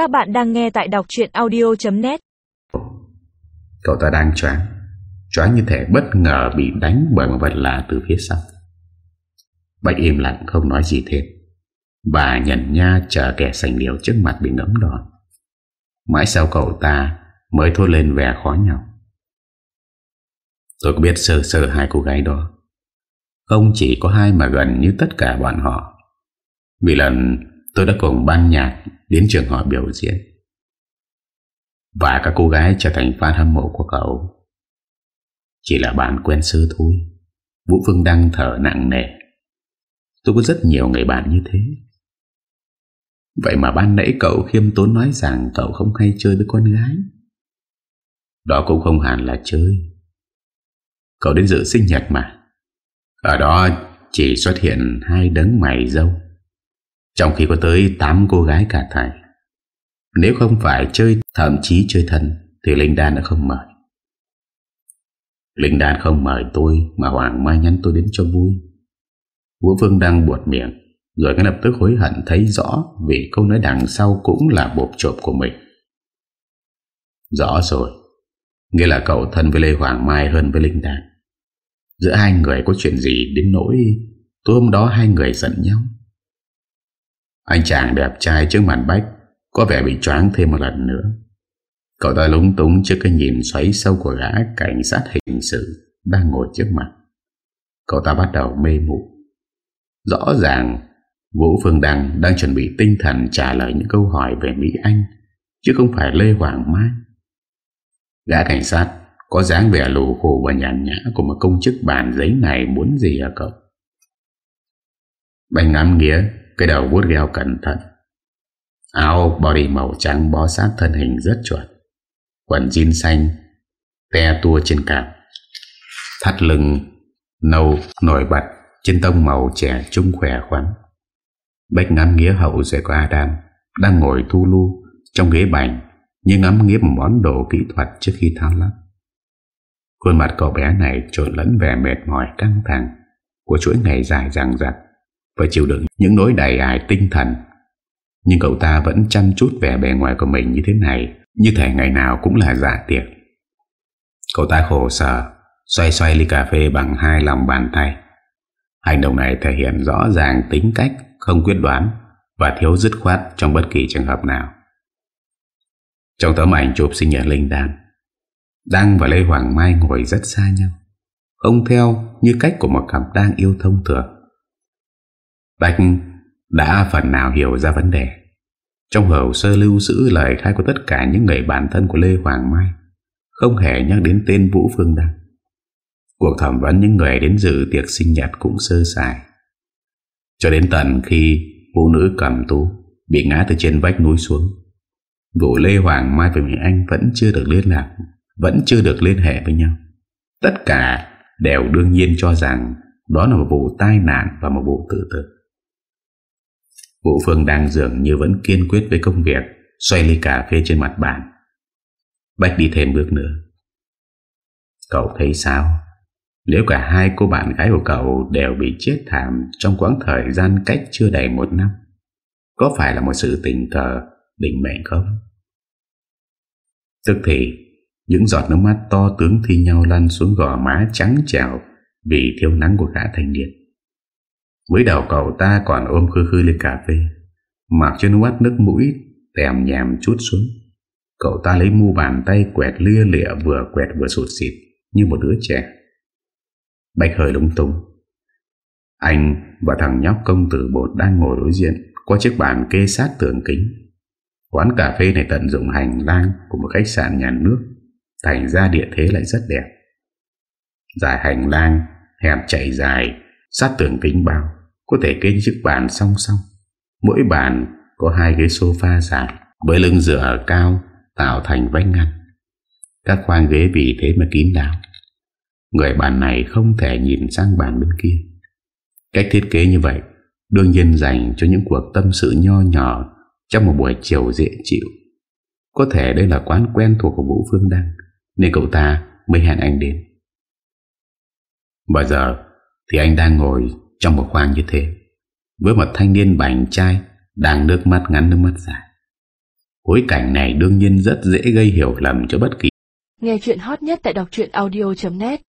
Các bạn đang nghe tại đọc chuyện audio.net Cậu ta đang choáng. Choáng như thể bất ngờ bị đánh bởi một vật lạ từ phía sau. Bạch im lặng không nói gì thêm. Bà nhận nha chờ kẻ sành liều trước mặt bị ngấm đòn Mãi sau cậu ta mới thôi lên vẻ khó nhau Tôi có biết sơ sơ hai cô gái đó. Không chỉ có hai mà gần như tất cả bọn họ. Vì lần tôi đã cùng ban nhạc đến trường họ biểu diễn. Và các cô gái trở thành fan hâm mộ của cậu. Chỉ là bạn quen sơ thôi. Vũ Phương đang thở nặng nề. Tôi có rất nhiều người bạn như thế. Vậy mà ban nãy cậu khiêm tốn nói rằng cậu không hay chơi với con gái. Đó cũng không hẳn là chơi. Cậu đến dự sinh nhật mà. Ở đó chỉ xuất hiện hai đấng mày dâu. Trong khi có tới 8 cô gái cả thầy Nếu không phải chơi, thậm chí chơi thân, Thì Linh Đan đã không mời. Linh Đan không mời tôi, Mà Hoàng Mai nhắn tôi đến cho vui. Vũ Phương đang buột miệng, Rồi ngay lập tức hối hận thấy rõ Vì câu nói đằng sau cũng là bộp chộp của mình. Rõ rồi, Nghĩa là cậu thân với Lê Hoàng Mai hơn với Linh Đan. Giữa hai người có chuyện gì đến nỗi, Tối hôm đó hai người giận nhau? Anh chàng đẹp trai trước mặt Bách Có vẻ bị choáng thêm một lần nữa Cậu ta lúng túng trước cái nhìn xoáy sâu của gã cảnh sát hình sự đang ngồi trước mặt. Cậu ta bắt đầu mê mụ. Rõ ràng, Vũ Phương Đăng đang chuẩn bị tinh thần trả lời những câu hỏi về Mỹ Anh, chứ không phải Lê Hoàng Mai. Gã cảnh sát có dáng vẻ lù khổ và nhàn nhã của một công chức bàn giấy này muốn gì hả cậu? bành ngắm nghĩa cái đầu vuốt gheo cẩn thận. Áo body màu trắng bó sát thân hình rất chuẩn. Quần jean xanh, te tua trên cạp. Thắt lưng, nâu, nổi bật, trên tông màu trẻ trung khỏe khoắn. Bách ngắm nghĩa hậu sẽ của Adam đang ngồi thu lưu trong ghế bành như ngắm nghĩa một món đồ kỹ thuật trước khi tháo lắp. Khuôn mặt cậu bé này trộn lẫn vẻ mệt mỏi căng thẳng của chuỗi ngày dài dằng dặc và chịu đựng những nỗi đầy ải tinh thần. Nhưng cậu ta vẫn chăm chút vẻ bề ngoài của mình như thế này, như thể ngày nào cũng là dạ tiệc. Cậu ta khổ sở, xoay xoay ly cà phê bằng hai lòng bàn tay. Hành động này thể hiện rõ ràng tính cách không quyết đoán và thiếu dứt khoát trong bất kỳ trường hợp nào. Trong tấm ảnh chụp sinh nhật Linh Đan, Đăng và Lê Hoàng Mai ngồi rất xa nhau Không theo như cách của một cặp đang yêu thông thường Bạch đã phần nào hiểu ra vấn đề Trong hồ sơ lưu giữ lời khai của tất cả những người bản thân của Lê Hoàng Mai, Không hề nhắc đến tên Vũ Phương Đăng Cuộc thẩm vấn những người đến dự tiệc sinh nhật cũng sơ sài Cho đến tận khi phụ nữ cầm tú Bị ngã từ trên vách núi xuống, Vụ Lê Hoàng Mai và Mỹ Anh vẫn chưa được liên lạc, vẫn chưa được liên hệ với nhau. Tất cả đều đương nhiên cho rằng đó là một vụ tai nạn và một vụ tự tử. Vũ Phương đang dường như vẫn kiên quyết với công việc xoay ly cà phê trên mặt bàn. Bách đi thêm bước nữa. Cậu thấy sao? Nếu cả hai cô bạn gái của cậu đều bị chết thảm trong quãng thời gian cách chưa đầy một năm, có phải là một sự tình cờ định mệnh không? Tức thì những giọt nước mắt to tướng thi nhau lăn xuống gò má trắng trèo vì thiếu nắng của gã thanh niên. Mới đầu cậu ta còn ôm khư khư lên cà phê, mặc cho nó nước mũi tèm nhèm chút xuống. Cậu ta lấy mu bàn tay quẹt lia lịa vừa quẹt vừa sụt xịt như một đứa trẻ. Bạch hơi lúng tung. Anh và thằng nhóc công tử bột đang ngồi đối diện qua chiếc bàn kê sát tường kính. Quán cà phê này tận dụng hành lang của một khách sạn nhà nước Thành ra địa thế lại rất đẹp Dài hành lang Hẹp chạy dài Sát tường kính bao có thể kê chiếc bàn song song. Mỗi bàn có hai ghế sofa dài Với lưng dựa cao, Tạo thành vách ngăn. Các khoang ghế vì thế mà kín đáo. Người bàn này không thể nhìn sang bàn bên kia. Cách thiết kế như vậy, Đương nhiên dành cho những cuộc tâm sự nho nhỏ Trong một buổi chiều dễ chịu. Có thể đây là quán quen thuộc của Vũ Phương Đăng, nên cậu ta mới hẹn anh đến. Bây giờ Thì anh đang ngồi trong một khoang như thế, Với một thanh niên bảnh trai Đang nước mắt ngắn nước mắt dài. Bối cảnh này đương nhiên rất dễ gây hiểu lầm cho bất kỳ Nghe chuyện hot nhất tại đọc audio.net